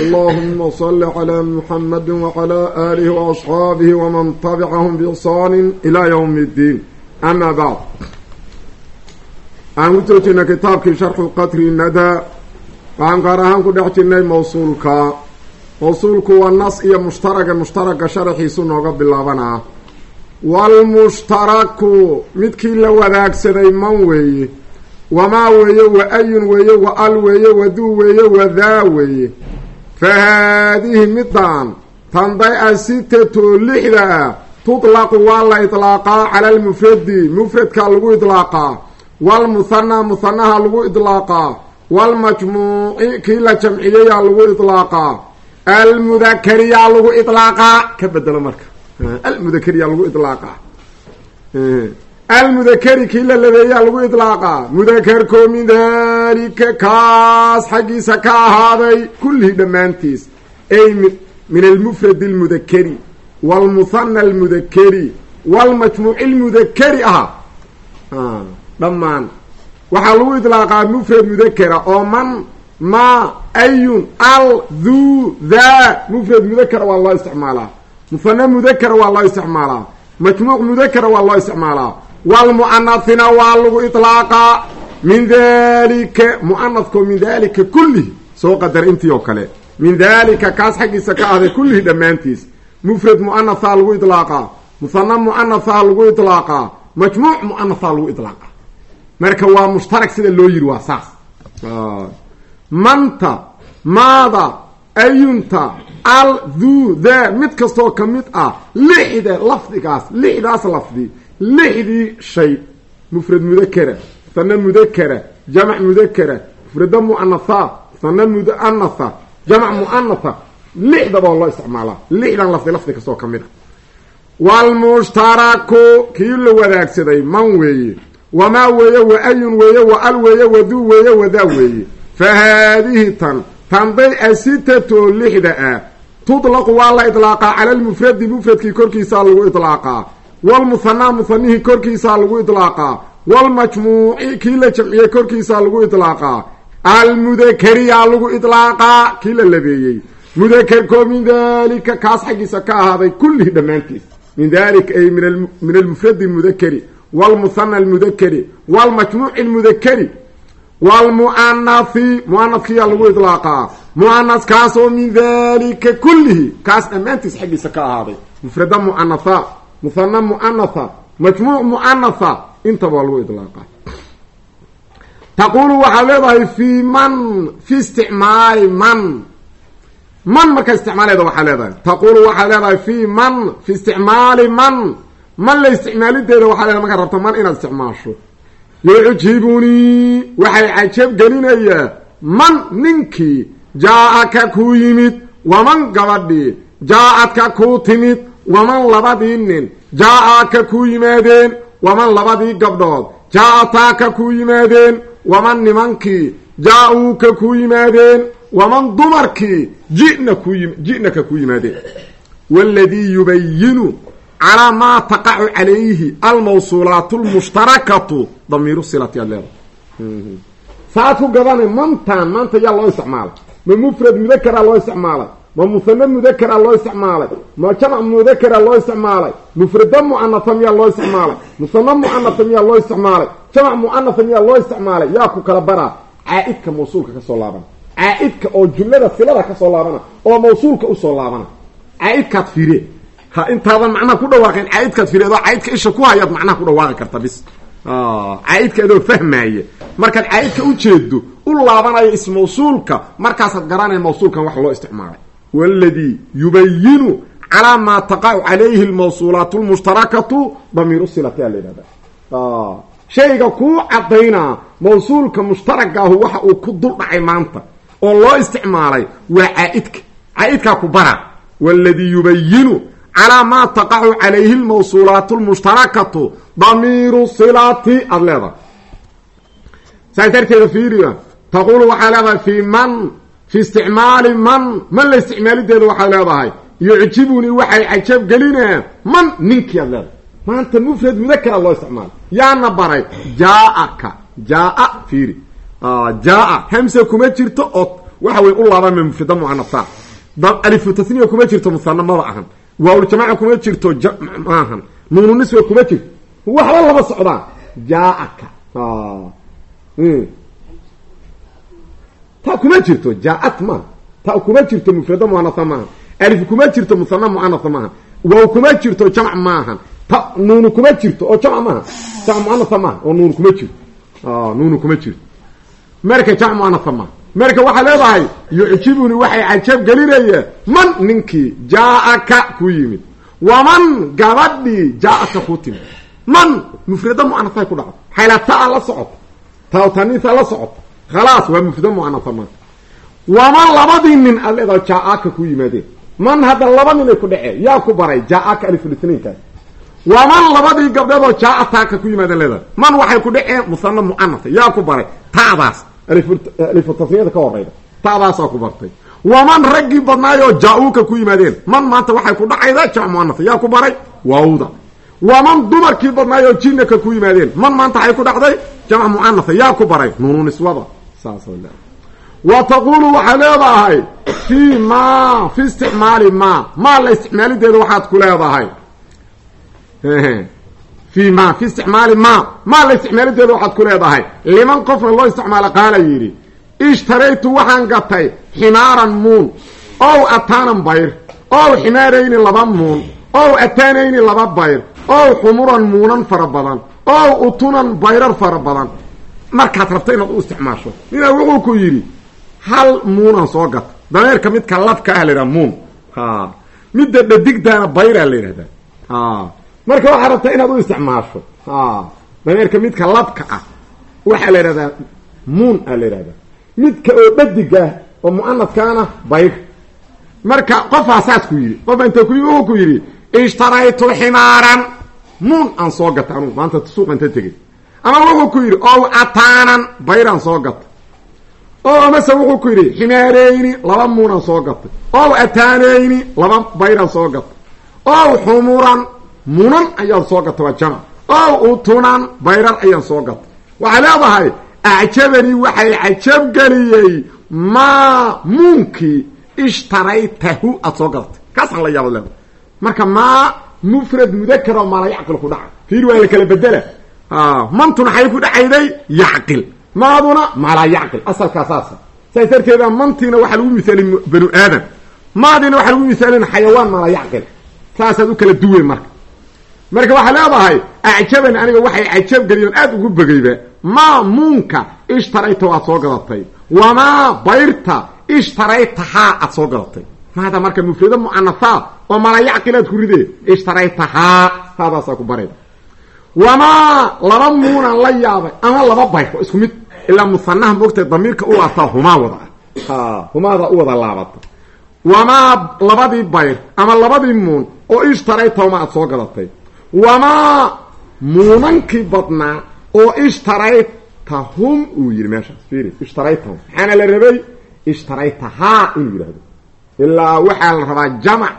اللهم صل على محمد وعلى آله وأصحابه ومن تبعهم بإحسان إلى يوم الدين أما بعد aan ku soo jirnay kitaabkii sharxu qatri nadaa waxaan gaar ahaan ku dhex jirnay mawsuulka mawsuulku waa nas iyo mushtaraga mushtaraga sharaxiisu nooga bilaabanaa waalmushtaraku midkii la wadaagsaday man weeye wamaa weeye wa ayun weeye wa al weeye waduu weeye wadaa weeye Fa haadihi midaan tanday a sitatoo lixda ah tutlaqu waa la idlaaqaa cala almufradi mufradkaa lagu idlaaqaa waalmuhanaa muhanaha lagu idlaaqaa waalmajmuuci kii la jamciyeyaa lagu idlaaqaa almudakariyaa lagu idlaaqaa ka bedelo marka almudakariyaa lagu idlaaqaa almudakari kii la labeeyaa lagu idlaaqaa mudakarko min daalika kaas xaggiisa ka ahaaday kullihii dhammaantiis. Ay min almufrad almudakari waalmuhana almudakari waalmajmuuci almudakari aha. Dhammaan. Waxaa lagu idlaaqaa mufrad mudakara oo man ma ayun al dhu dha. Mufrad mudakara waa loo isticmaalaa. Muhana mudakara waa loo isticmaalaa. Majmuuc mudakara waa loo isticmaalaa waalmu'anathina waa lagu idlaaqaa min dalika mu'anadkoo min dalika kullihi soo qadar intii oo kale min dalika kaas xaggiisa ka ahday kullihi dhammaantiis mufrad mu'anathaa lagu idlaaqaa muhana mu'anathaa lagu idlaaqaa majmuuc mu'anathaa lagu idlaaqaa marka waa mushtarak sida loo yiri waa saas manta maada ayunta al dhu dha mid kastoo ka mid ah lixda lafdigaas lixdaas lafdi lixdii shay mufrad mudakara muhana mudakara jamac mudakara mufrada mu'anatha muhana muanatha jamac mu'anatha lixdaba oo loo isticmaalaa lixdan lafdi lafdi kastoo ka mid ah waalmushtaraku kii la wadaagsaday man weeye wamaa weeye wa ayun weeye wa al weeye waduu weeye wadaa weeye fa haadihi tan tanday asitatoo lixda ah tudlaqu waa la idlaaqaa cala mufradkii korkiisaa lagu idlaaqaa waalmuhanaa muhanihii korkiisaa lagu idlaaqaa waalmajmuuci kii la jamciyey korkiisaa lagu idlaaqaa almudakariyaa lagu idlaaqaa kii la labeeyey. Mudakarkoo min dalika kaas xaggiisa ka ahaaday kullihi dhammaantiis. Min dalika ay min almufradi almudakari waalmuhana almudakari waalmajmuuci almudakari waalmu'anathi mu'anadkiyaa lagu idlaaqaa mu'anaskaasoo min dalika kullihi kaas dhammaantiis xaggiisa ka muhana mu'anatha majmuuc mu'anatha intaba waa lagu idlaaqaa taquulu waxaad leedahay fii man fi isticmaali man. Man markaa isticmaaleeda waxaa leedahay. Taquulu waxaad leedahay fii man fi isticmaali man. Man la isticmaalideeda waxaa leedahay markaad rabto man inaad isticmaasho. Liyucjibunii waxay cajab gelinayaa man ninkii jaa-aka kuu yimid waman gabadhii jaa-adka kuu timid waman labadii nin jaa-aka kuu yimaadeen waman labadii gabdhood jaa-ataaka kuu yimaadeen waman nimankii jaa-uuka kuu yimaadeen waman dumarkii jina ku ji'naka kuu yimaadeen. Waladii yubayinu calaa maa taqacu calayhi almawsuulaat lmushtarakatu damiiru silati aad leedahay saad ku gadana mantaan maanta yaa loo ma muhana mudakaraa loo isticmaalay. Ma jamac mudakaraa loo isticmaalay. Mufrada mu'anatha miyaa loo isticmaalay. Muhana mu'anatha miyaa loo isticmaalay. Jamac mu'anatha miyaa loo isticmaalay. Yaa ku kala baraa. Caa-idka mawsuulka ka soo laabana. Caa-idka oo jumlada silada ka soo laabana. Oo mawsuulka u soo laabana. Caa-idkaad fiire ha intaadan macnaha ku dhawaaqeen caa-idkaad fiire adoo caa-idka isha ku hayaad macnaha ku dhawaaqi karta bis. Caa-idka adoo fahmaaya markaad caa-idka ujeedo u laabanayo ismawsuulka markaasaad garanaya mawsuulkan wax loo isticmaalay waladii yubayinu calaa maa taqacu calayhi lmawsuulaat lmushtarakatu damiiru silati a la yidhahda shayga kuu cadaynaa mawsuulka mushtaragaahu waxa uu ku dul dhacay maanta oo loo isticmaalay waa caa-idka caa-idkaa ku bara waladii yubayinu calaa maa taqacu calayhi lmawsuulaat lmushtarakatu damiiru silati aada leedahay saas darteeda fiiriya taquulu waxaa leedahay fii man fi isticmaali man man la isticmaalideeda waxaad leedahay. Yucjibunii waxay cajab gelinaa man ninkii aad leedahay. Maanta mufrad mudakara loo isticmaalo. Yaana baray jaaaka jaa fiiri. Jaa hamsa kuma jirto oo waxa wey u laabama mufrada muanasa alifu tasniya kuma jirto musana maba ahan. Waaljamaca kuma jirto maahan nuunu niswa kuma jirto. Waxba lama socdaan. Jaaaka ta kuma jirto jaaat maaha ta kuma jirto mufrada muanasa maaha alif kuma jirto musana muanasa maaha waaw kuma jirto jamc maahan ta nuunu kuma jirto oo jamc maaha jamc muanasa maaha oo nuunu kuma jirto nuunu kuma jirto marka jamc muanasa maaha marka waxaa leedahay yucjibuni waxay cajab gelinaya man ninkii jaa-aka ku yimid waman gabadhii jaa-aka ku timid man mufrada muanasay ku dhacdo xayla la socoto ta taniisa la socoto khalaas waa mufrada muanasa maa waman labadii nin leedahay jaa-aka ku yimaadeen man hadda laba nin ay ku dhaceen yaa ku baray jaa-aka alifulitniinkaas waman labadii gabdheedoo jaa-ataaka ku yimaadeen leedahay man waxay ku dhaceen musana mucanasa yaa ku baray taadaas alifu tasniyada ka horeyda taadaasaa ku bartay waman raggii badnaayoo jaa-uuka ku yimaadeen man maanta waxay ku dhacayda jamc muanasa yaa ku baray waawda waman dumarkii badnaayoo jinaka ku yimaadeen man maanta waxay ku jamc mucanasa yaa ku baray nuunu niswada saas wa taqulu waxaad leedahay fii ma fi isticmaali ma. Maa la isticmaalideeda waxaad ku leedahay. Fii ma fi isticmaali ma. Maa la isticmaalideeda waxaad ku leedahay. Liman qofna loo isticmaalo qaala yidhi ishtaraytu waxaan gatay ximaaran muun ow ataanan bayr ow ximaarayni laba muun ow ataanayni laba bayr ow xumuran muunan fara badan ow utunan bayrar fara badan markaad rabto inaad u isticmaasho. Ninaa wuxuu ku yidhi hal muunan soo gata dameerka midka labka ah la yidhaha muun. Midda dhadigtaana bayraa la yidhahdaa. Marka waxaa rabtaa inaad u isticmaasho. Dameerka midka labka ah waxaa la yidhahdaa muun aa la yidhahdaa. Midka oo dhadigah oo mucanadkaana bayr. Marka qofaa saas ku yidhi qofa inta ku yidhi ishtaraytu ximaaran. Muun aan soo gata anugu maanta suuqa inta tegay ama wuxuu ku yidhi ow ataanan bayraan soo gata oo amase wuxuu ku yidhi ximaareyni laba muunan soo gatay. Ow ataaneyni laba bayraan soo gatay. Ow xumuran munan ayaan soo gatay waa jamac. Ow utunan bayrar ayaan soo gatay. Waxay leedahay acjabanii waxay cajab geliyey maa muunkii ishtaraytahu. Aada soo gadatay kaasaan la yaaba leedahay marka maa mufrad mudakar oo maala yacqil ku dhaca. Fiir waa la kala bedela mantuna xay ku dhacayday yacqil. Maaduna maalaa yacqil asalkaa saasa. Saas darteeda mantiina waxaa lagu misaalin banu aadam. Maadiina waxaa lagu misaalin xayawaan maalaa yacqil. Saasaad u kala duwen marka. Marka waxaa leedahay acjabani aniga waxay cajab geliyoon aada ugu begayba maa muunka ishtarayta aad soo gadatay. Wamaa bayrta ishtaraytahaa aad soo gadatay. Maada marka mufrado mucanafaad oo maalaa yacqilaad ku ridee ishtaraytahaa haadaasaa ku barayda wamaa laba muunan la yaabay ama laba bayr oo isku mid. Ilaa musanaha moogtay damiirka u laataa humaa wada. Ah humaada u wada laabata wamaa labadii bayr ama labadii muun oo ishtaraytahuma aad soo gadatay. Wamaa muunankii badnaa oo ishtaraytahum uu yidhi meeshaas fiiri ishtaraytahum maxaana la rabay? Ishtaraytahaa inuu yidhahdo ilaa waxaa la rabaa jamac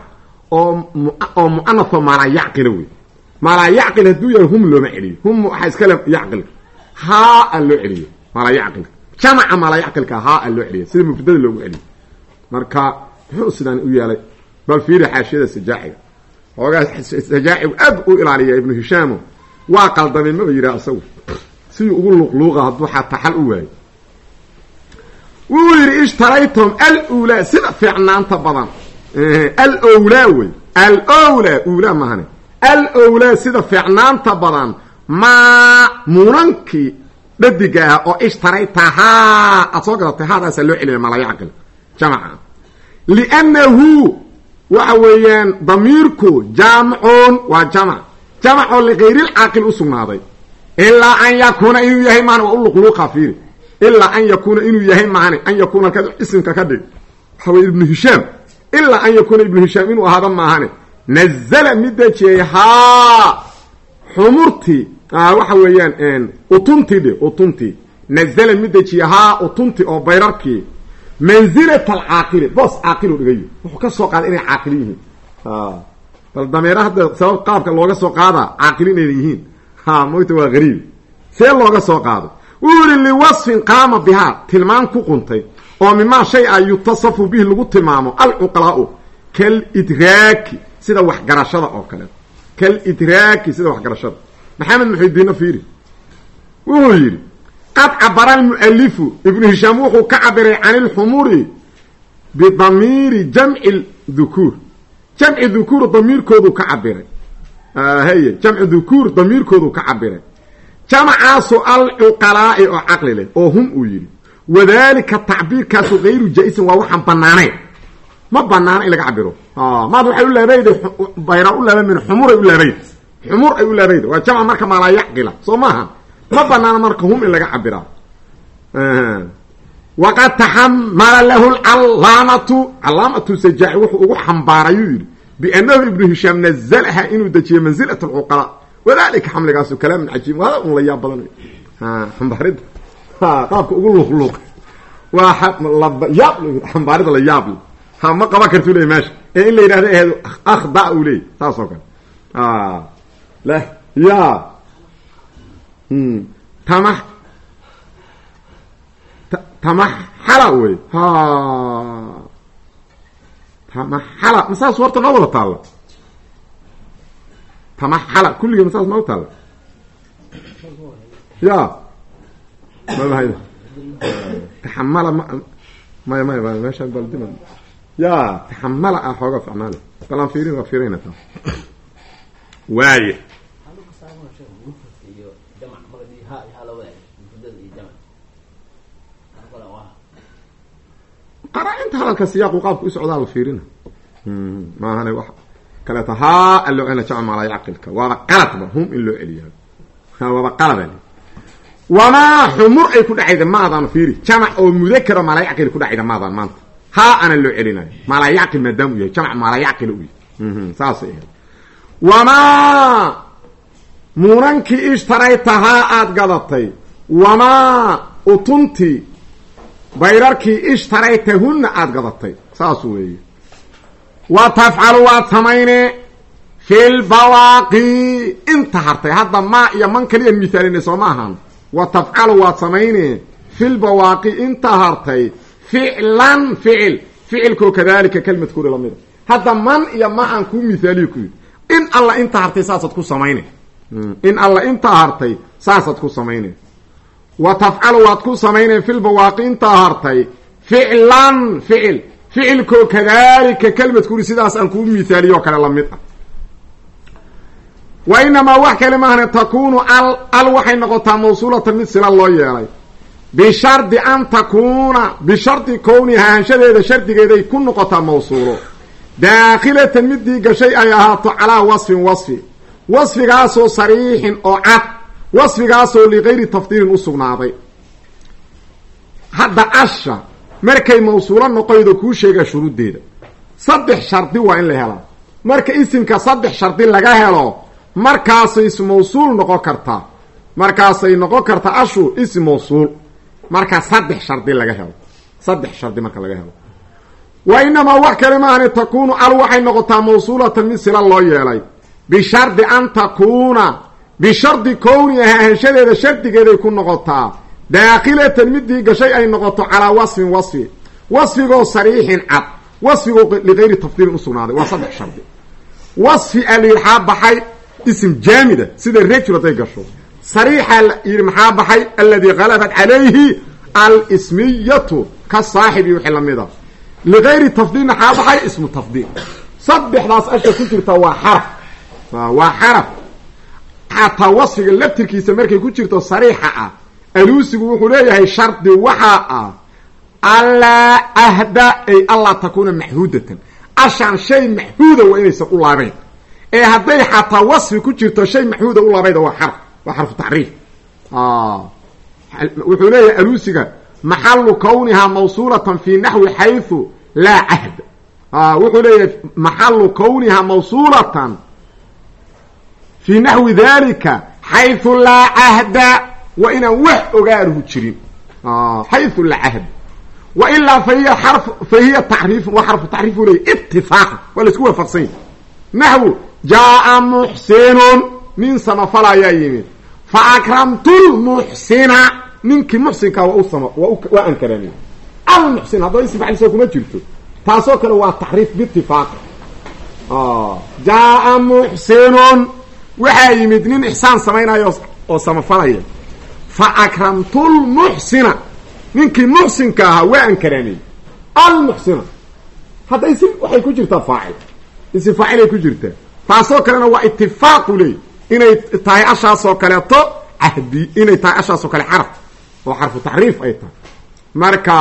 oo oo muanafo yacqila wey maalaa yacqil hadduu yahay hum looma celiyo. Hum waxaa iskale yacqil haa a loo celiyo. Maalaa yacqilka jamaca maalaa yacqilka haa a loo celiya sida mufradada loogu celiyo. Marka muxuu sidaan u yeelay bal fiiri xaashiyada sajaaciga. Xoogaa sajaacigu aad u ilaaliya ibnu hishaamo waa qaldamay maba yidhaha isagu. Sidii ugu luqluuqa hadduu xataa xal u waayo. Wuu yidhi ishtaraytum alulaa sida fiicnaanta badan. Alowlaa wey. Alowlaa ulaa mahane alowlaa sida fiicnaanta badan maa muunankii dhadiga ah oo ishtaraytahaa aad soo gadatay haadaasaa loo celinaya malayacqil jamaca liannahu waxa weeyaan damiirku jaamicun waa jamac jamacoo likayrilcaaqil u sugnaaday. Ilaa an yakuuna inuu yahay mahan waa u luqluuqa fiiri ilaa an yakuuna inuu yahay maahane an yakuuna isimka ka dhig. Waxa wey ibnu hishaam. Ilaa an yakuuna ibnu hishaam inuu ahaado maahane nazala mid dejiyey haa xumurtii waxa weeyaan utuntii dhe utuntii nazala mid dejiye haa utunti oo bayrarkii manzilat alcaaqili boos caaqil dhigayo. Wuxuu ka soo qaaday inay caaqili yihiin. Bal dameera hadda sabab qaabka looga soo qaadaa caaqili inayna yihiin. Ha moyta waa gariib. See looga soo qaado. Wuu yihi liwasfin qaama bihaa tilmaan ku quntay. Oo mimaa shay a yutasafu bihi lagu tilmaamo alcuqalaau kal idraaki sida waxgarashada oo kale. Kal idraaki sida waxgarashada maxamed muxidiinna fiiri. Wuxuu yidhi qad cabara almualifu ibnu hishaam wuxuu ka cabiray can ilxumuri bidamiiri jamci dhukuur. Jamci dhukuur damiirkoodu ka cabiray. Haye jamci dhukuur damiirkoodu ka cabiray. Jamacaasu alcuqalaa'i oo caqli leh oo hum uu yidhi. Wadalika tacbiirkaasu hayru jaa-isin waa waxaan banaanayn ma banaana in laga cabiro maad waxay u laabayda bayra u laabamin xumuray u laabayda xumur ay u laabayda waa jamc marka maalaa yacqila soo maaha ma banaana marka hum in laga cabiraa waqad taxamala lahu lcalaamatu calaamatu sajaaci wuxuu ugu xambaarayuu yidhi biannahu ibnu hishaam nazalaha inuu dejiyo manzilat alcuqalaa wadalika xamligaasu kalaamun cajiib hada un la yaab badan. Xambaaridda. Qaabka ugu luqluuq waa yaab xambaarida la yaable ha ma qaban kartuu leey meesha ee in la yidhahdo aheed akhda uu leeyay saas oo kale ya tama tamaxala wey tamaxala ma saas horta noo wada taalla tamaxala kulliga ma saas nooga taalla ya maya maya maya meeshaan baldima ya taxamala ah xooga ficnaale bal aan fiirin waa fiirayna taa waaye. Qaraa-inta hadalka siyaaqu qaabka u socdaa la fiirina. Maahane wax kaleeto haa a loo celina jamc maalaa yacqilka waaba qaladba hum in loo celiyaa. Waaba qalada wamaa xumur ay ku dhacayda maadaan fiiri. Jamac oo mudakaro maalaa yacqil ku dhacayda maadaan maanta haa ana loo celinayo. Maalaa yacqil maadaama u yahay jamc maalaa yacqil u yahay saasay ahayd wamaa munankii ishtaraytahaa aada gadatay. Wamaa utunti bayrarkii ishtaraytahunna aada gadatay. Saas weeye. Wa tafcalu waad samayne fi lbawaaqi inta hartay hadda maa iyo man kaliyan mihaalinay soo ma ahaan wa tafcalu waad samayne fi inta hartay ficlan ficil. Ficilkoo kadalika kelmadkooda lamida hadda man iyo ma aan kuu mihaaliyo ku yidhi. In alla inta hartay saasaad ku samayne. In alla intaa hartay saasaad ku samayne. Wa tafcalu waad ku samayneen filbawaaqi intaa hartay. Ficlan ficil. Ficilkoo kadalika kelmadkuri sidaas aan kuu mihaaliyo o kale la mid ah. Wa inamaa wax kale maahane takunu al al waxay noqotaa mawsuulatan mid sila loo yeelay bishardi an takuuna bishardi kowniha ahaanshadeeda shardigeeday ku noqotaa mawsuulo. Daakhilatan midii gashay ay ahaato calaa wasfin wasfi. Wasfigaasoo sariixin oo cad. Wasfigaasoo ligayri tafdiilin u sugnaaday. Hadda asha markay mawsuulo noqoydo kuu sheegaa shuruuddeeda. Saddex shardi waa in la helaa marka isimka saddex shardi laga helo markaasay mawsuul noqon kartaa. Markaasay noqon kartaa ashu ism mawsuul marka saddex shardi laga helo. Saddex shardi marka laga helo. Wa inamaa wax kale maahane takuunu al waxay noqotaa mawsuulatan mid sila loo yeelay. Bishardi an takuuna. Bishardi kowni ah ahaanshadeeda shardigeeday ku noqotaa. Daakhilatan midii gashay ay noqoto calaa wasfin wasfi. Wasfigoo sariixin cad. Wasfigoo ligayri tafdiilin usugnaaday waa saddex shardi. Wasfi a layidhi maxaa baxay ism jaamida sida rajul hadday gasho sariixa la yidhi maxaa baxay? Aladii halabat calayhi alsmiyatu ka saaxib iyo wixii lamida ligayri tafdiil maxaa baxay? Ismu tafdiil. Saddexdaas asha ku jirta waa xaraf. Waa xaraf. Xataa wasfiga laftirkiisa markay ku jirto sariixa ah aluusigu wuxuu leeyahay shardi waxaa ah allaa ahda ay allaa takuuna maxhuudatan ashaan shay maxhuuda waa inaysan u laabayn ee hadday xataa wasfi ku jirto shay maxhuuda u laabayda waa xarfu taxriif wuxuu leeyahay aluusiga maxalu kawnihaa mawsuulatan fi naxwi xayثu laa cahd wuxuu leeyahay maxalu kowniha mawsuulatan fi naxwi dalika xayثu laa cahda wa inaan wax ogaaruhu jirin xayثu laa cahd wa ilaa fahiya ar fahiya taxriifun waa xarfu taxriif u leeyay itifaaqan waa la isku waafaqsan yahi naxwu jaaa muxsinun nin samafala ayaa yimid. Fa akramtu lmuxsina ninkii muxsinkaa waa usam waa ankarani almuxsin haddaba ism facilsa kuma jirto. Taasoo kale waa taxriif biitifaaq jaaa muxsinun waxaa yimid nin ixsaan samaynayo oo samafalaya. Fa akramtu lmuxsina ninkii muxsinka ahaa waa ankaranay almuxsina hadda isim waxay ku jirtaa faacil. Isim faacilay ku jirtaa. Taasoo kalena waa itifaaqu inay tahay ashaasoo kaleeto cahdi inay tahay ashaasoo kale xaraf oo xarfu taxriif ay tahay. Marka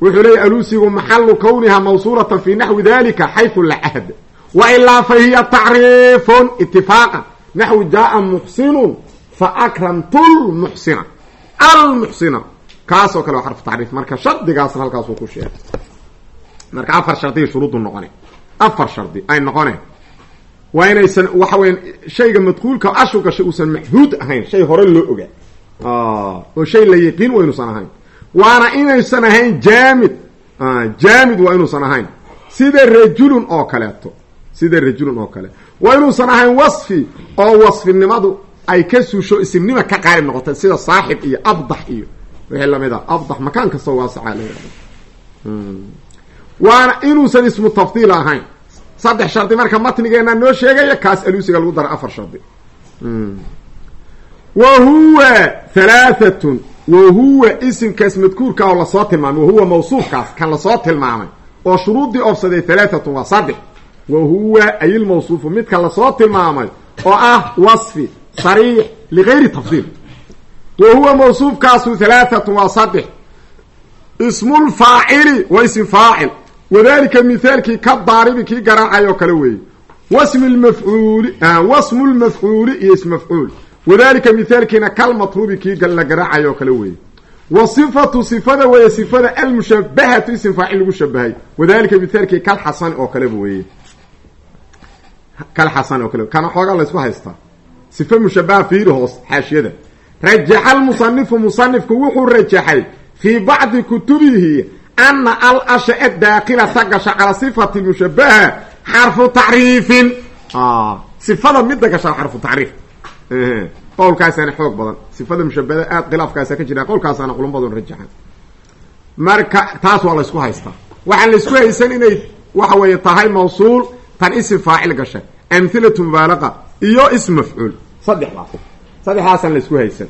wuxuu leeya alusigu maxalu kowniha mawsuulatan fi naxwi dalika xayثu la cahd wa ilaa fa hiya taxriifun itifaaqan naxwi jaaa muxsinun fa akramtu lmuxsina almuxsina kaasoo kale waa xarfu taxriif. Marka shardigaasna halkaasuu ku sheegay. Marka afar shardiga shuruuddu noqone. Afar shardi ay noqone waa inaysan waxa weya shayga madkuulka ashu gashay uusan maxhuud ahayn. Shay hore loo ogaa oo shay la yaqiin waa inuusan ahayn. Waana inaysan ahayn jaamid. Jaamid waa inuusan ahayn. Sida rajulun oo kaleeto. Sida rajulun oo kale. Waa inuusan ahayn wasfi oo wasfinimadu ay ka suusho isimnima ka qaalib noqotay sida saaxib iyo abdax iyo wixii la mid a abdax makaan kastoo waasaca la waana inuusan ismu tafdiil ahayn saddex shardi marka matnigeena noo sheegaya kaas alusiga lagu dara afar shardi wa huwa halaaatun wa huwa isimkaas madkuurka oo la soo tilmaamay wahuwa mawsuufkaas kan la soo tilmaamay oo shuruuddii oofsaday halaaatun waa saddex. Wa huwa ayilmawsuufu midka la soo tilmaamay oo ah wasfi sariix ligayri tafdiil. Wa huwa mawsuufkaasu halaaatun waa saddex. Ismulfaacili waa ism faacil wadalika mithaalkii ka daaribi kii garaacay oo kale weeye. Wasmi lmafcuuli wasmu lmafcuuli iyo ismafcuul. Wadalika mithaalkiina kalmatruubi kii la garaacay oo kale weeye. Wa sifatu sifada weeye sifada almushabahatu ism faacil lagu shabahay wadalika mithaalkii kalxasani oo kaleba weeye. Kalxasani oo kale kana xoogaa laysku haystaa sifa mushabaha fiiri hoos xaashiyada. Rajaxa almusanifu musanifku wuxuu rajaxay fii bacdi kutubihi ana al asha adaakilata gasha calaa sifati mushabaha xarfu tacriifin sifada midda gasha xarfu tacriif qowlkaasaana xoog badan sifada mushabahada aad khilaafkaasa ka jira qowlkaasaana culummadun rajaxan marka taas waa laysku haystaa waxaan laysku haysan inay waxa weeye tahay mawsuul tan isim faacil gasha amhilatu mubaalaqa iyo ism mafcuul saddexdaas saddexdaasaan laysku haysan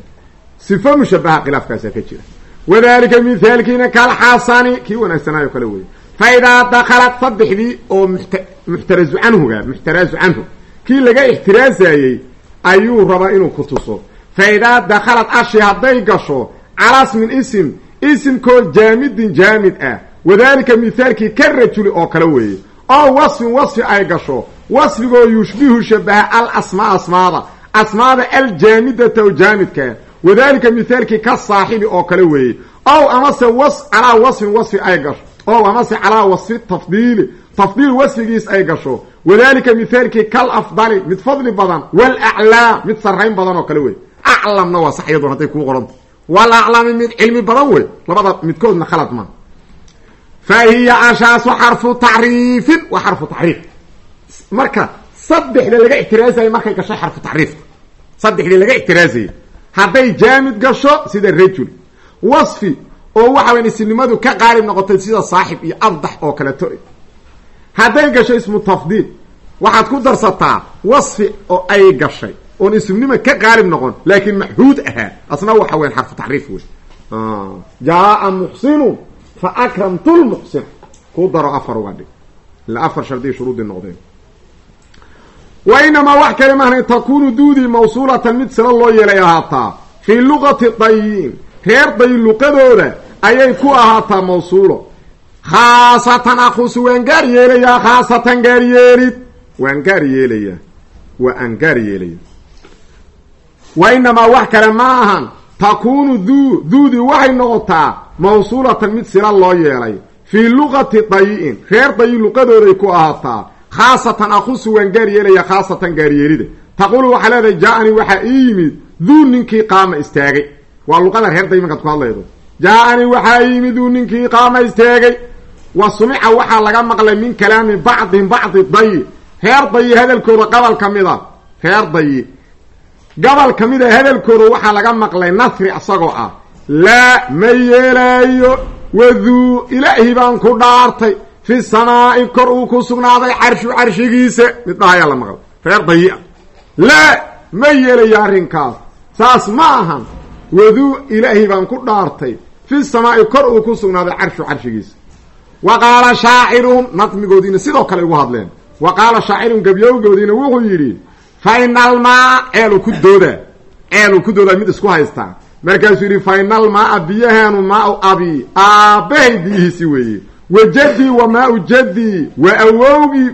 sifo mushabaha khilaafkaasa ka jira wadalika mithaalkiina kalxasani kii wanaagsanaayo kale weeye. Fa idaa dakalat saddexdii oo muxtarazu canhuga muxtarazu canhu kii laga ixtiraazayey ayuu rabaa inuu ku tuso. Fa idaa dakhalat ashi hadday gasho calaa smin isim isimkoo jaamidin jaamid ah wadalika mithaalkii ka rajuli oo kale weeye. Oo wasfin wasfi ay gasho wasfigoo yushbihu shabaha al asmaa asmaada asmaada aljaamidata oo jaamidkaa wadalika mithaalkii ka saaxibi oo kale weeye. Ow amase was calaa wasfin wasfi ay gasho. Ow amase calaa wasfi tafdiili. Tafdiil wasfigiis ay gasho. Wadalika mithaalkii kal afdali mid fadli badan walaclaa mid sarrayn badan oo kale wey aclamna waa sax iyadun hadday kuu qoranta walaclami mid cilmi badan wey labada midkoodna khalad ma fa hiya ashaasu xarfu tacriifin waa xarfu tacriif. Marka saddexda laga ictiraazayay markay gashay xarfu tacriifka. Saddexdii laga ictiraazayay hadday jaamid gasho sida rajul wasfi oo waxa weyn isimnimadu ka qaalib noqotay sida saaxib iyo afdax oo kaleto hadday gasho ismu tafdiil waxaad ku darsataa wasfi oo ay gashay oon ismnima ka qaalib noqon laakiin maxhuud ahaa asna waxa weyan xarfu taxriif wey jaaa muxsinu fa akramtu lmuxsin ku daro afar uga dhig afar shardiya shuruudii noqdeen wa inamaa wax kale maahna takunu duudii mawsuulatan mid sila loo yeelay ahaataa fii luqati dayin reer day luqadooda ayay ku ahaataa mawsuulo khaasatan aqusu waan gaar yeelayaa khaasatan gaar yeelid waan gaar yeelayaa waa aan gaar yeelaya wa inamaa wax kale ma ahan takuunu duu duudii waxay noqotaa mawsuulatan mid sila loo yeelay fii luqati dayi-in reer dayi luqadooday ku ahaataa khaasatan akhusu waan gaar yeelaya khaasatan gaaryeelida taquulu waxaa leedahay jaa-anii waxaa ii yimid duu ninkii qaama istaagay. Waa luqada reer dayi markaad ku hadlaydo. Jaa-anii waxaa ii yimid duu ninkii qaama istaagay. Wa sumica waxaa laga maqlay min kalaami bacdin bacdi dayi. Reer dayi hadalkooda gobol ka mid a reer dayi. Gobol ka mid a hadalkooda waxaa laga maqlay nasri isagoo ah laa ma yeelaayo waduu ilaahi baan ku dhaartay fi samaa'i kor uu ku sugnaaday carshu carshigiisa. Mid dhahayaa la maqlay. Reer dayi a laa ma yeelayo arrinkaas. Saas ma ahan. Waduu ilaahi baan ku dhaartay. Fi samaa'i kor uu ku sugnaaday carshu carshigiisa. Wa qaala shaaciruhum nadmigoodiina sidoo kale ugu hadleen. Wa qaala shaaciruhum gabyowgoodiina wuxuu yidhi fa ina almaa ceelu ku doodaa ceelu ku doodaa mid isku haystaa markaasuu yidhi fa ina almaaa biyahaanu maau abi aabbahay biyihiisi weeye wa jaddii wa maau jaddii wa awowgii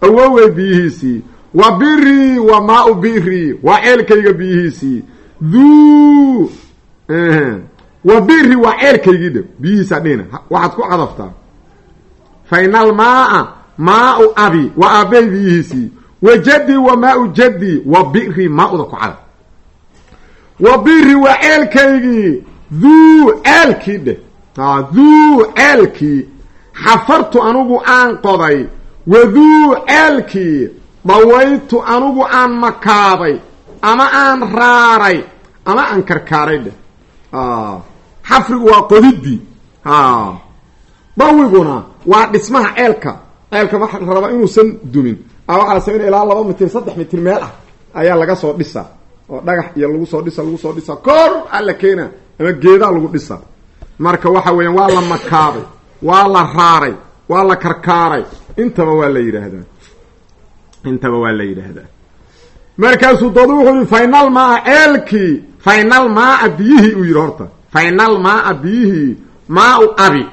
awowgay biyihiisii wa birii wa maau birii waa ceelkayga biyihiisii duu wa biri waa ceelkaygii dhe biyihiisa dhina waxaad ku cadaftaa. Fa ina almaaa maau abi waa aabbahay biyihiisii wa jaddii wa maau wa biri maa-uda ku cadaf wa biri waa ceelkaygii duu ceelkii dheh duu xafartu anugu aan qoday. Wa duu ceelkii dawaytu anugu aan makaabay ama aan raaray. Ama aan karkaaray dheh xafrigu waa qodidii dawiguna waa dhismaha ceelka ceelka waxa la rabaa inuusan dumin. A waxaa la sameynaya ilaa laba mitir saddex mitir meel ah ayaa laga soo dhisa. Oo dhagax iyo lagu soo dhisa lagu soo dhisa. Kor alla keena. Ama geedaa lagu dhisa. Marka waxa weeyaan waa la makaabay waa la raaray waa la karkaaray. Intaba waa la yidhaahdaa. Intaba waa la yidhaahdaa. Markaasuu doodu wuxuu yihi fainal maa ceelkii fainal maaa biyihii uu yidhi horta. Fainal maaa biyihii maau abi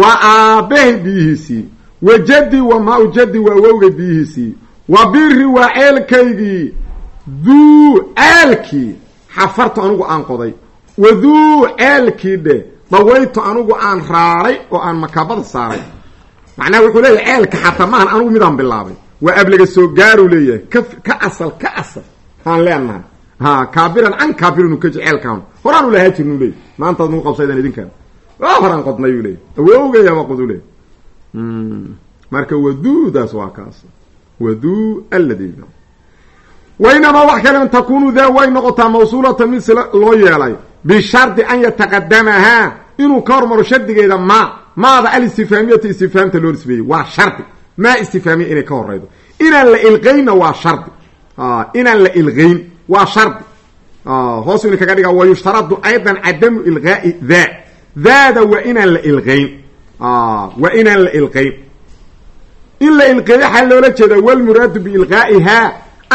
waa aabbahay biyihiisii. Wa jaddi wa maau jaddi waa awowga biyihiisii. Wa biri waa ceelkaygii duu ceelkii xafartu anugu aan qoday. Wa duu ceelkii dhe dawaytu anugu aan raaray oo aan makaabada saaray. Macnaha wuxuu leeyahay ceelka xataa maahan anugu midaan bilaabay. Waa ablaga soo gaaruu leeyahay. Ka ka asal ka asal. Aan leenahay ha kaabiran can kaabirinu kaji ceelkaan. Horaan u lahaa jirnu leeyay maantaad nagu qabsaydaan idinkan waa horaan qodnay u leeyay awowgayama qod u leeyay marka waduudaas waa kaas. Waduu aladi wainamaa wax kale an takunu daa way noqotaa mawsuulata mid si loo yeelay. Bishardi an yataqadamahaa inuu ka hormaro shardigeeda maa maada alistifaamiyata istifaamta loo nisbeeyey. Waa shardi. Maa istifaamiya inay ka horeydo inaan la ilqaynna waa shardi. Inaan la ilqayn waa shardi. Hoos ina kaga dhiga wayushtaradu aydan cadamu ilqaa'i daa daada waa inaan la ilqayn. Waa inaan la ilqayn. In la ilqeeyo waxaa loola jeeda walmuraadu biilqaa'ihaa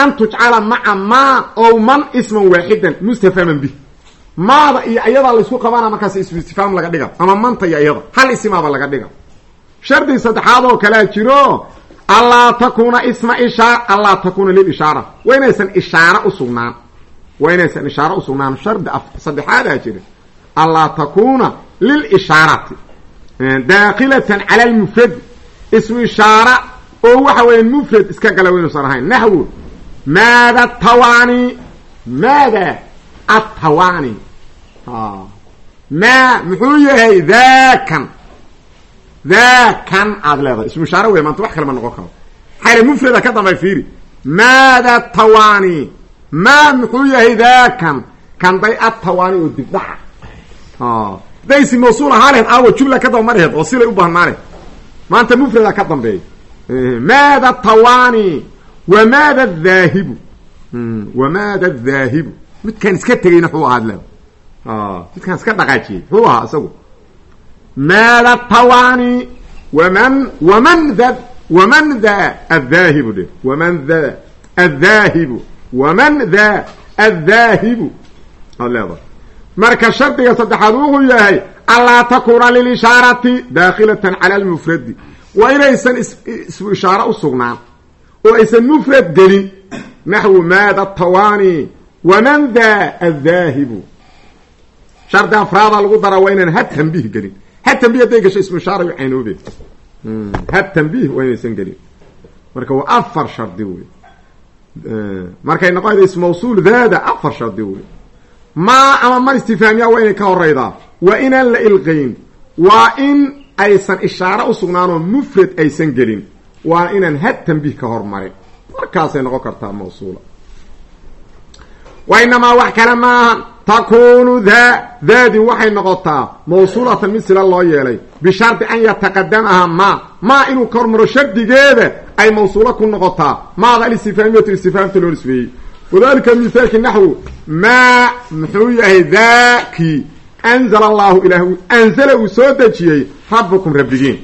an tujcala maca maa ow man isman waaxidan mustafhaman bih maada iyo ayadaa laysku qabana markaas istifhaam laga dhiga. Ama manta iyo iyada hal isimaaba laga dhiga. Shardi saddexaad oo kalea jiro allaa takuuna isma ishaa allaa takuuna lilishaara waa inaysan ishaaro usugnaan waa inaysan ishaaro usugnaan shardi saddexaadaa jira allaa takuuna lilishaarati daakilatan cala lmufradi ismu ishaara oo waxa weya mufrad iska gala waynuusan ahayn naxwu maada tawani maada atawani maa muxuu yahay daakan? Daakan aada leedahay. Ismu ishaara wey maanta wax kale ma noqon karo. Xayla mufrada ka dambay fiiri. Maada tawani maa muxuu yahay daakan? Kan day atawani oo dibdhaca daysi mawsuul ahaa lehed aawa jumla ka daba ma dhehed oo silay u baahnaa leh maanta mufrada ka dambeeya maada tawani wamaada dhaahibu? Wamaada dhaahibu? Midkaan iska tegayna xuu ahaad leeda midkaan iska dhaqaajiyey muxuu ahaa isagu maada tawani waman waman da waman da adhaahibu dhe waman da adhaahibu waman da adhaahibu aad marka shardiga saddexaad wuxuu yahay anlaa takuuna lilishaarati daakilatan cala lmufradi waa inaysan ismu ishaaro u sugnaan oo aysan mufrad gelin. Naxwu maada tawani waman da adhaahibu shardi afraada lagu dara waa inaan ha tanbiih gelin. Ha tanbih hadday gasho ismu ishaaray u caynoobeen ha tanbih waa inaysan gelin. Marka waa afar shardi wey markay noqonayda ismawsuul daada afar shardi wey maa ama man istifaamiya waa inay ka horeydaa waa inaan la ilqayn. Waa in aysan ishaare u sugnaanoo mufrad aysan gelin. Waa inaan had tanbiih ka hormarin. Markaasay noqon kartaa mawsuula. Wa inamaa wax takuunu daa daadii waxay noqotaa mawsuulatan mid sila loo yeelay bishardi an yataqadamaha maa maa inuu ka hormaro shardigeeda ay mawsuulo ku noqotaa maada alistifaamiyatu istifaamta loo nisbeeyey wadalika mithaalki naxwu maa muxuu yahay daakii anzala allahu ilah anzala uu soo dejiyey rabbukum rabbigiin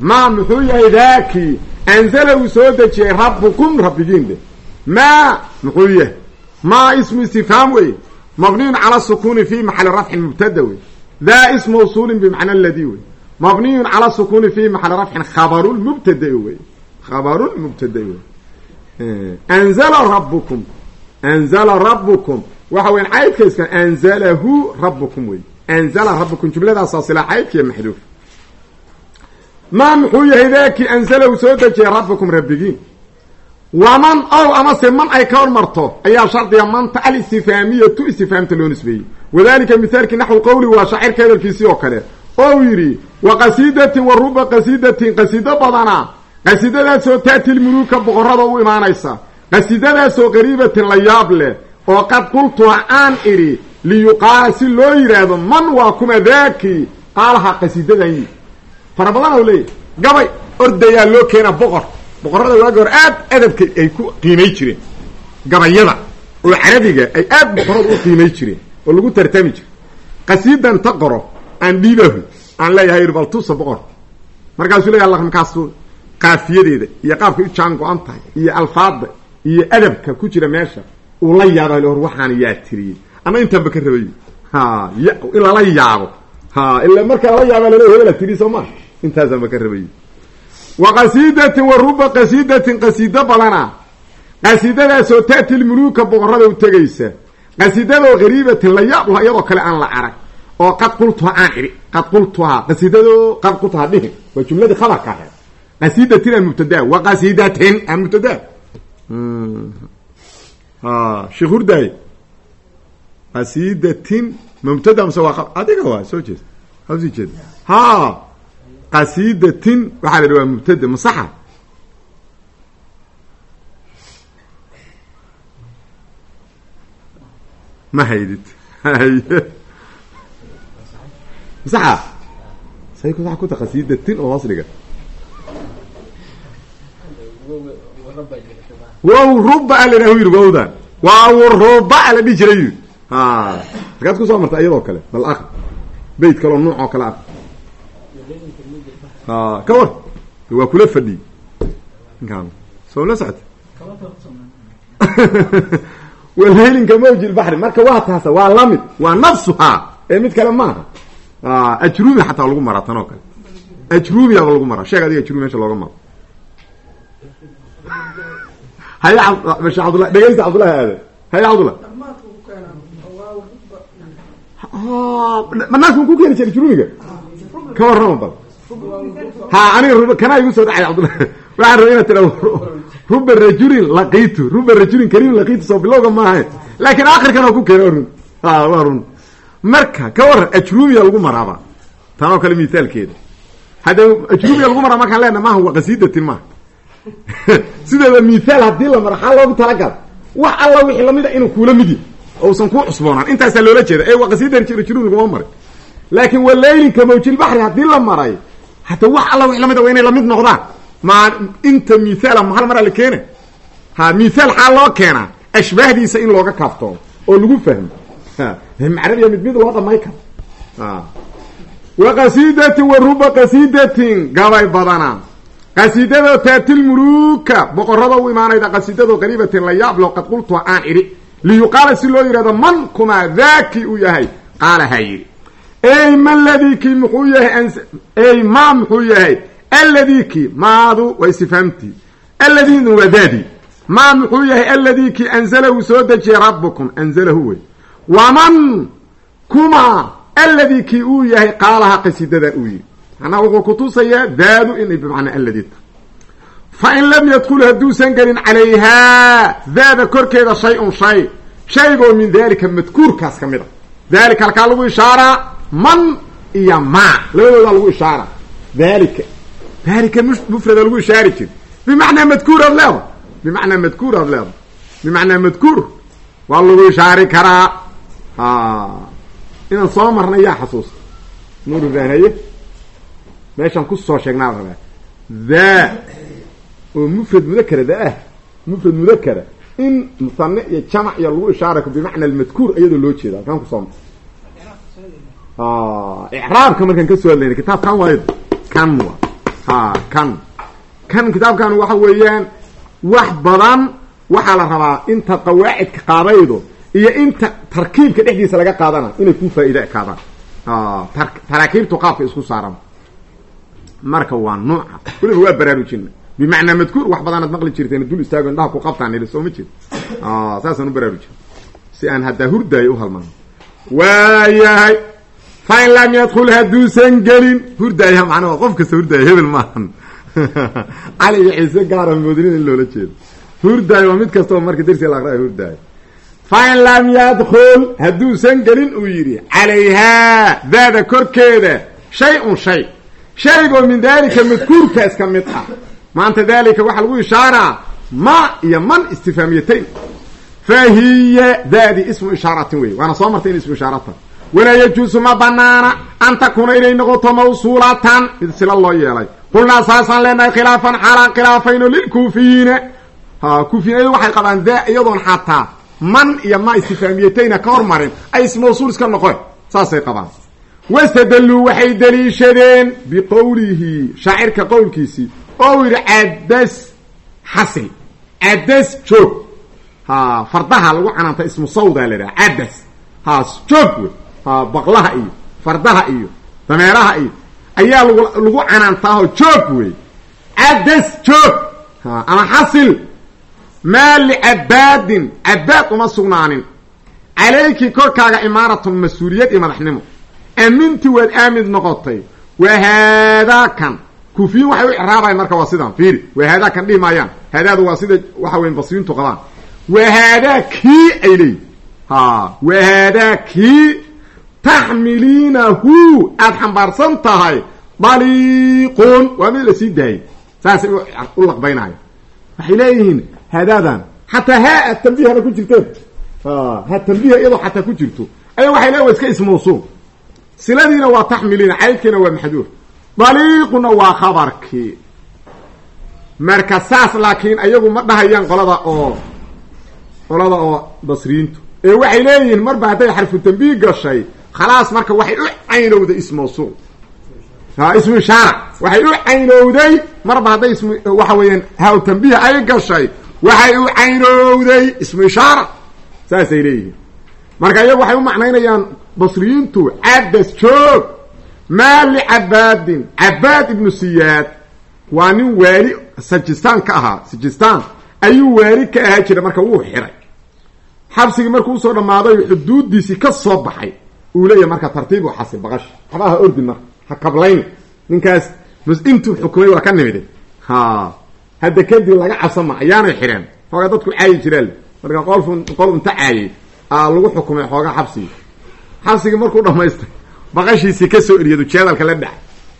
maa muxuu yahay daakii anzala uu soo dejiyey rabbukum rabbigiin de maa muxuu maa ismu istifhaam wey. Mabniyun cala sukuni fi maxali rafcin mubtada wey. Daa is mawsuulin bimacna aladi wey. Mabniyun cala sukuni fi maxali rafcin khabarulmubtada wey. Khabarulmubtada wey. Anzala rabbukum. Anzala rabbukum. Waxa weyan caydkayskan anzalahu rabbukum wey. Anzala rabbukum jumladaasaa sila caydkiiya maxduuf. Maa muxuu yahay daakii anzalahu soo dejiyay rabbukum rabbigiin waman ow amase man ay ka hormarto ayaa shardiga manta alistifaamiyatu istifaamta loo nisbeeyey. Wadalika mithaalkii naxwi qowli waa shaacirka hadalkiisii oo kale ou yidhi wa qasiidatin wa ruba qasiidatin qasiido badana qasiidadaasoo taati lmuluuka boqorrada u imaanaysa qasiidadaasoo qariibatin la yaab leh oo qad qultuha aan idhi liyuqaala si loo yidhaahdo man waa kuma daakii qaalaha qasiidadan yi fara badan oo leeyahy gabay ordayaa loo keena boqor boqorrada waagi hor aad adabka ay ku qiimay jireen. Gabayada oo carabiga ay aad boqorrada u qiimay jireen oo lagu tartami jire qasiidan ta qoro aan dhiibahu aan leeyahay bal tusa boqor. Markaasuu leeyahay markaasu qaafiyadeeda iyo qaabkay u jaan go-an tahay iyo alfaada iyo adabka ku jira meesha uu la yaaba hor waxaan yaa tiriyey ama intaanba ka rabay. Ha in lala yaabo. Ha ila marka lala yaaba lale hebela tiri soo maa intaasaanba ka rabay wa qasiidatin wa ruba qasiidatin qasiido badana qasiidadaasoo taati lmuluuka boqorrada u tegaysa qasiidadoo qariibatin la yaab laha iyadoo kale aan la arag oo qad qultuha aan idhi qad qultuhaa qasiidado qad qultuhaa dhihin waa jumladii khabarka aheed qasiidatin aan mubtadaa wa qasiidatin aan mubtadaa sheekh adiga soo jeed hasii jeed ha qasiidatin waxaa la idhi waa mubtada masaxa ma haydid. Masaxa say waa kuta qasiidatin oo hoos dhiga wow ruba a la yidhi wowdan waaw ruba a la jiray. Yii a markaad ku soo marta iyadoo kale bal ak beyt kaleo oo kale ah a ka war waa kula fadhiy ninkaan soo la socota walhelinka mawji lbaxri marka waa taasa waa la mid waa nafsuhaa ee mid kale maaha ajrubi xataa lagu maraa tan oo kale ajrubiaba lagu maraa sheeg adiga ajrubi meesha looga maro haya mashe cabdullah dhegeysta cabdullahi aade haya cabdullah manaasku ku keeni jiray jurumiga ka warrama bal ha aniga kanaa igu soo dhacay cabdullah waxaan rabay inaad tira ruba rajulin laqiitu ruba rajulin kariim laqiitu soo bilowga maaha laakiin akhirkan oo ku keena run. Ha waa marka ka waran ajrubiya lagu maraaba. Tan oo kale mithaalkeeda hadda ajrubiya lagu maraa markaan leenaha maaha waa qasiidatin maaha sideeda mithaal haddii la maro xaa loogu talagal. Wax alla wixii lamida inuu kuula midi ousan ku cusboonaan. Intaasaa loola jeeda ee waa qasiidan jirajirun laguma maray. Laakiin waleylinka mawjilbaxri haddii la maray hataa wax alla wixii lamida waa inay la mid noqdaan. Ma inta mithaala ma hal maraa la keena ha mithaal xaa loo keenaa ashbaahdiisa in looga kaaftoomo oo lagu fahmo. Macrabiya mid mid loo dhamay karo wa qasiidatin wa ruba qasiidatin gabay badana. Qasiidado taatilmuluuka boqorrada u imaanayda qasiidado qariibatin la yaab lo qad qultua aan idhi. Liyuqaala si loo yidhahdo man kumaa daaki uu yahay? Qaala ha yidhi ey ma ladii kii muxuu yahay ey ma muxuu yahay? Alladii kii maadu waa istifhaamtii alladiina waa daadii maa muxuu yahay alladii kii anzalahu soo dejiyay rabbukum? Anzalahu wey. Waman kuma alladii kii uu yahay? Qaalaha qasidadan uu yihi macnaha wuxuu kutusayaa daadu inay bimacnaa alladii tahay. Fa in lam yadkul hadduusan gelin calayhaa daada korkeeda shay-un shay. Shaygoo min dalika madkuurkaas ka mid a dalika halkaa lagu ishaaraa man iyo ma labadoodaa lagu ishaara. Dalika dalika mufrada lagu ishaari jiri bimacnaa madkuur aad leeda bimacnaa madkuur aad leeda bimacnaa madkuur waa lagu ishaari karaa. Inaan soo marnay yaa xasuusta nuururaanaye meeshaan ku soo sheegnaa rabaa daa. Oo mufrad mudakara da ah. Mufrad mudakara in musane iyo jamac iyo lagu ishaarako bimacna almadkuur iyadoo loo jeeda halkaan ku soo icraabka markaan ka soo hadlayna kitaabkan waayo kan wa ha kan. Kan kitaabkan waxa weeyaan wax badan waxaa la rabaa inta qawaacidka qaadaydo iyo inta tarkiibka dhexdiisa laga qaadana inay ku faa-iida qaadaan. Taraakiibtu qaabka isku saaran. Marka waa nuuca weliba waa baraarujina bimacnaa madkuur wax badanaad maqli jirteen dul istaago indhaha ku qabtaan ili soo ma jeed saasaan u baraarujin. Si aan haddaa hurdaayo u halmaano waayahay fa in lam yadkul hadduusan gelin hurdaaya macnaha qof kasta hurdaaya hebel maahan cali iyo ciise gaara moodinin in loola jeedo. Hurdaayo waa mid kastao marka dersiga la aqraya hurdaayo fa in lam yadkul hadduusan gelin uu yidhi calayhaa daada korkeeda shay-un shay. Shaygoo min daalika madkuurkaas ka mid ah. Maanta daalika waxaa lagu ishaaraa ma iyo man istifaamiyatayn fa hiya daadi ismu ishaaratin wey waana soo martay in ismu ishaarata walaa yajuusu ma banaana an takuuna inay noqoto mawsuulatan mid sila loo yeelay. Qulnaa saasaan leenahay khilaafan xaalaan khilaafayno lilkuufiyiina ha kuufiyiinadu waxay qabaan daa iyadoon xataa man iyo ma istifaamiyatayna ka hormarin. Ay ismawsuul iska noqon saasay qabaan. Wastadalluu waxay daliishadeen biqowlihi shaacirka qowlkiisii oo yidhi cadas xasil. Cadas joog. Ha fardaha lagu canaanta ismu sawdaa la idhaha cadas ha joog baqlaha iyo fardaha iyo dameeraha iyo ayaa lag lagu canaantaaho joog wey cadas joog. Ama xasil. Maa licabaadin cabaad uma sugnaanin. Calayki korkaaga imaaratun mas'uuliyad iyo madaxnimo. Aminti waad aamid noqotay. Wahaadaakan kuufiyiin waxay u icraabayan marka waa sidaan fiiri. Wahaadaakan dhihi maayaan. Haadaadu waa sida waxa weya basriintu qabaan. Wahaadaa kii ay leeyihiin ha wahaadaa kii taxmiliinahu aada xambaarsan tahay. Daliiqun waa mid la sii daayay saasay u laqbaynayo waxay leeyihiin haadaadan xataa haa tanbihana ku jirteen. Ha tanbiha iyadoo xataa ku jirto. Aya waxay leeyihiin wa iska ismawsuul. Siladiina waa taxmiliina caydkiina waa maxduur. Daliiquna waa khabarkii marka saas laakiin ayagu ma dhahayaan qolada oo qolada oo basriyiintu ee waxay leeyihiin marba hadday xarfu tambiih gashay khalaas marka waxay u caynowday ismawsuul ha ismu ishaara waxay u caynowday marba hadday ismu waxa weeyaan haw tambiih ay gashay waxay u caynowday ismu ishaara saasay leeyihiin marka iyagu waxay u macnaynayaan basriyiintu cadas joog maa licabaadin cabaad ibnu siyaad waa nin waali sajistaan ka ahaa sajistaan ayuu waali ka ahaa jira marka wuu xiray xabsigii markuu u soo dhammaaday xuduudiisii ka soo baxay uu leeyahay marka tartiib u xasil baqash. Waxba ha ordin marka ha kablayn. Ninkaas intuu xukumay waa ka nimide ha. Hadda kadib laga cabsama ayaanay xireen xoogaa dadku caayi jiraan. Marka qolfu qol inta caayay aa lagu xukumay xoogaa xabsigii xabsigii markuu dhamaystay baqashiisii ka soo eriyadu jeedalka la dhacay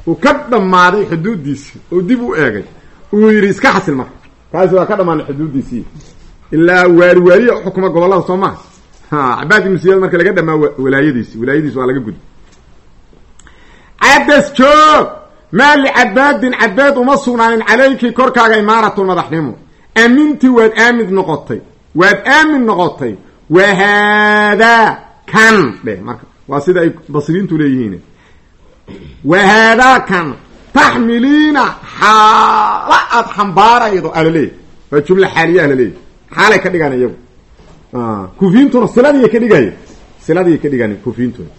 uu ka dhammaaday xuduudiisii oo dib u eegay. Uu yidhi iska xasil marka kaasi waa ka dhammaanay xuduudiisii ilaa waali waaliya xukuma gobollada soo maha ha cabaad ibnu siyaad marka laga dhamaa walaayadiisi walaayadiisi waa laga gudi. Cadas joog! Maa licabaadin cabaad uma sugnaanin calayki korkaaga imaaratun madaxnimo. Aamintii waad aamid noqotay. Waad aamin noqotay. Wahaadaa kan dheh marka. Waa sida ay basriintu leeyihiin. Wahaadaa kan. Taxmiliina xaala aada xambaaraydo alaleey waa jumla xaaliya alaleey xaalay ka dhigaan iyagu kufiintuna siladiiy ka dhigaya siladiiy ka dhigaan kufiintuna.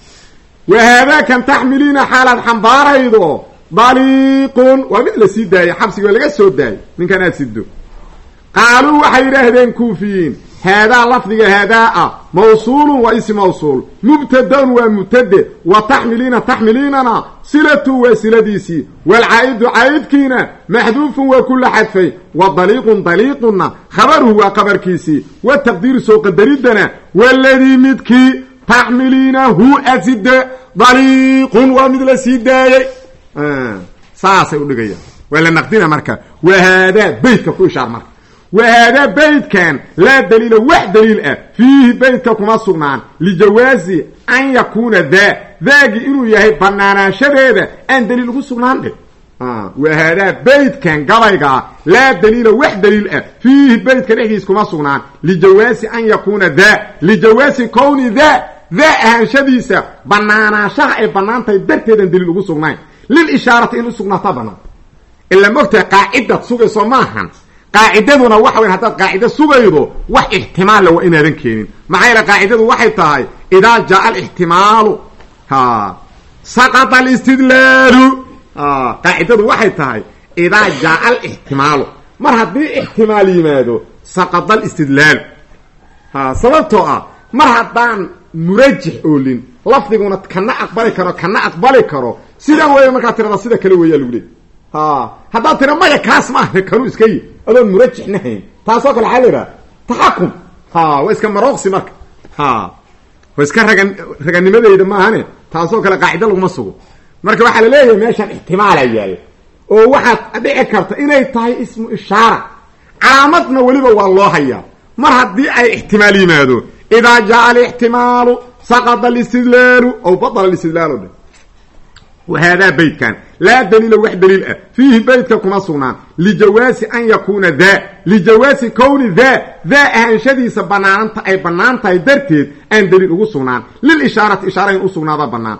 Wahaadaa kan taxmiliina xaalaad xambaaraydo. Daliiqun waa mid la sii daayay. Xabsigi waa laga soo daayay. Ninkan aad sido qaaluu waxay yidhaahdeen kuufiyiin haadaa lafdiga haadaa ah mawsuulun waa isi mawsuul mubtadaun waa mubtade wa taxmiliina taxmiliinana silatu waa siladiisii waalcaa'idu caa'idkiina maxduufun waa ku la xadfay wa daliiqun daliiqunna khabaruhu waa qabarkiisii wa taqdiiru soo qadariddana waladii midkii taxmiliinahu aside daliiqun waa mid la sii daayey saasay udhigayaan waa la naqdina marka wa haadaa beydkan laa daliila wax daliil ah fiihi beydka kuma sugnaan lijawaasi an yakuuna daa daagii inuu yahay banaanaanshadeeda aan daliil ugu sugnaan dhe wa haadaa beydkan gabaygaa laa daliila wax daliil ah fiihi beydka dhexdiis kuma sugnaan lijawaasi an yakuuna daa lijawaasi kowni daa daa ahaanshadiisa banaanaanshaha ay banaantahay darteedan daliil ugu sugnayn lil ishaarati in u sugnaataa banaan ila mogtahay qaacidad sugayso maahan qaacidaduna waxa weyn haddaad qaacida sugaydo wax ixtimaalla waa inaadan keenin. Maxaa yeele qaacidadu waxay tahay idaa jaa alixtimaalu saqata alistidlaalu. Qaacidadu waxay tahay idaa jaa alixtimaalu. Mar haddii ixtimaal yimaado saqada alistidlaalu sababtoo ah mar haddaan murajix oolin lafdiguna kana aqbali karo kana aqbali karo sidan weeya markaa tirada sida kale weeyaa lagu leey ha haddaad tira maya kaas maaha kanuu iska adoon murajixna hayn taasoo kale waxaa la idhaha taxakum. Ha waa iska marooqsi marka. Ha waa iska ragan raganimadeyda maahane. Taasoo kale qaacida laguma sugo. Marka waxaa la leeyahay meeshaan ixtimaala yaalo oo waxaad dhici karta inay tahay ismu ishaara. Calaamadna weliba waa loo hayaa. Mar haddii ay ixtimaal yimaado idaa jaa alixtimaalu saqada alistidlaalu aw badala alistidlaalu dhe wahaadaa beydkan laa daliila wax daliil ah fiihi beydka kuma sugnaan lijawaasi an yakuuna daa lijawaasi kowni daa daa ahaanshadiisa banaanta ay bannaan tahay darteed aan daliil ugu sugnaan lil ishaarati ishaara in u sugnaada bannaan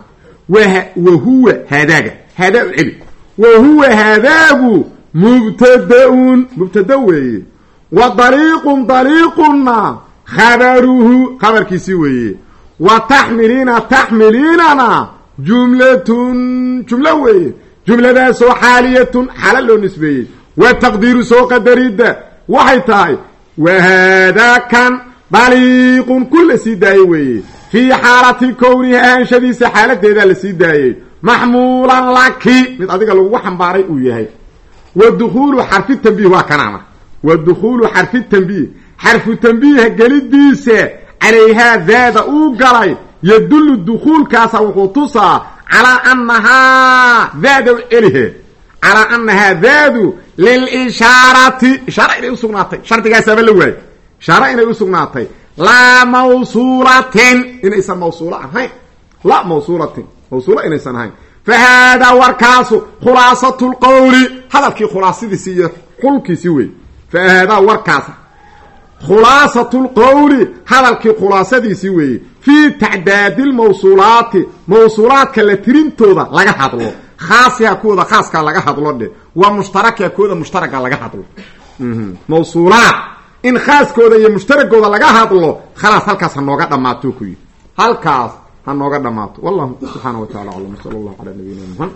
wa huwa haadaaga haadaa u celi wa huwa haadaagu mubtadaun mubtada weeye wa daliiqun daliiqunna khabaruhu khabarkiisii weeye wa taxmiliina taxmiliinana jumlatun jumlo weeye jumladaasoo xaaliyatun xaala loo nisbeeyey wa taqdiiru soo qadarida waxay tahay wa haadaa kan daliiqun ku la sii daaye weeye fii xaalati kownihi ahaanshadiisa xaaladeedaa la sii daayey maxmuulan laki mid adiga lagugu xambaaray uu yahay wa dukhuulu xarfi tambiih waa kanaama wa dukhuulu xarfi tambiih xarfu tambiiha gelidiisa calayhaa daada uu galay yadullu dukhuulkaasa wuxuu tusaa calaa annahaa daada u celihe calaa annahaa daadu lilishaarati ishaara inay usugnaatay shardigaasaaba la waayey ishaara inay usugnaatay laa mawsuulatin inaysan mawsuulo ahayn la mawsuulatin mawsuulo inaysan ahayn fa haadaa warkaasu khulaasatu lqowli hadalkii khulaasadiisi iyo xulkiisi wey fa haadaa warkaas khulaasatu lqowli hadalkii khulaasadiisii weeye fii tacdaadi lmawsuulaati mawsuulaadka la tirintooda laga hadlo. Khaasiha kuwooda khaaskaa laga hadlo dhe wa mushtarakaa kuwooda mushtaraga laga hadlo. Mawsuulaad in khaaskooda iyo mushtaragooda laga hadlo khalaas halkaas ha nooga dhammaato ku yidhi halkaas ha nooga dhammaato. Wallahu subxaana wa tacala aclam sala allahu calaa nabiyina muxamed